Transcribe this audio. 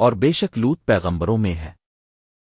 اور بے شک لوت پیغمبروں میں ہے۔